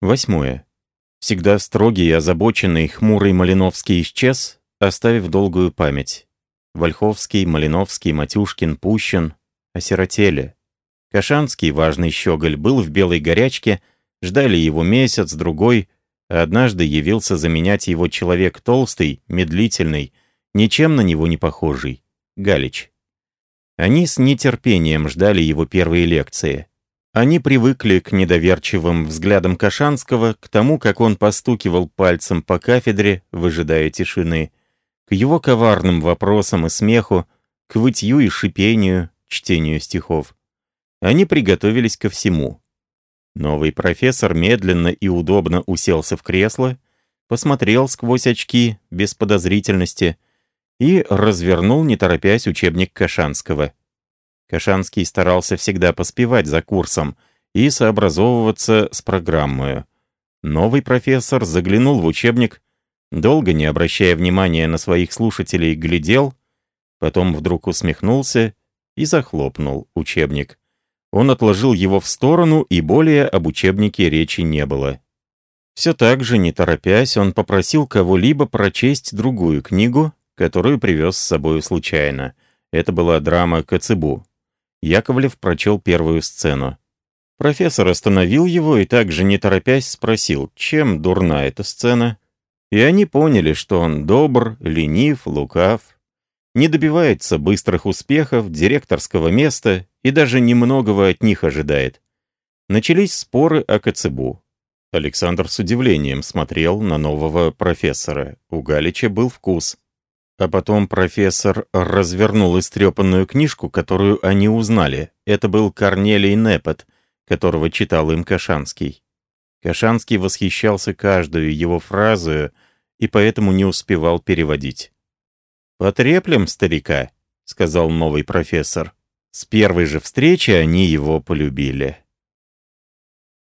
Восьмое. Всегда строгий озабоченный хмурый Малиновский исчез, оставив долгую память. Вольховский, Малиновский, Матюшкин, Пущин осиротели. Кашанский, важный щеголь, был в белой горячке, ждали его месяц, другой, а однажды явился заменять его человек толстый, медлительный, ничем на него не похожий, Галич. Они с нетерпением ждали его первые лекции. Они привыкли к недоверчивым взглядам Кашанского, к тому, как он постукивал пальцем по кафедре, выжидая тишины, к его коварным вопросам и смеху, к вытью и шипению, чтению стихов. Они приготовились ко всему. Новый профессор медленно и удобно уселся в кресло, посмотрел сквозь очки, без подозрительности, и развернул, не торопясь, учебник Кашанского. Кашанский старался всегда поспевать за курсом и сообразовываться с программой. Новый профессор заглянул в учебник, долго не обращая внимания на своих слушателей, глядел, потом вдруг усмехнулся и захлопнул учебник. Он отложил его в сторону, и более об учебнике речи не было. Все так же, не торопясь, он попросил кого-либо прочесть другую книгу, которую привез с собой случайно. Это была драма «Коцебу». Яковлев прочел первую сцену. Профессор остановил его и также не торопясь спросил, чем дурна эта сцена. И они поняли, что он добр, ленив, лукав, не добивается быстрых успехов, директорского места и даже немногого от них ожидает. Начались споры о Коцебу. Александр с удивлением смотрел на нового профессора. У Галича был вкус. А потом профессор развернул истрепанную книжку, которую они узнали. Это был Корнелий Непот, которого читал им Кашанский. Кашанский восхищался каждую его фразу и поэтому не успевал переводить. «Потреплем старика», — сказал новый профессор. С первой же встречи они его полюбили.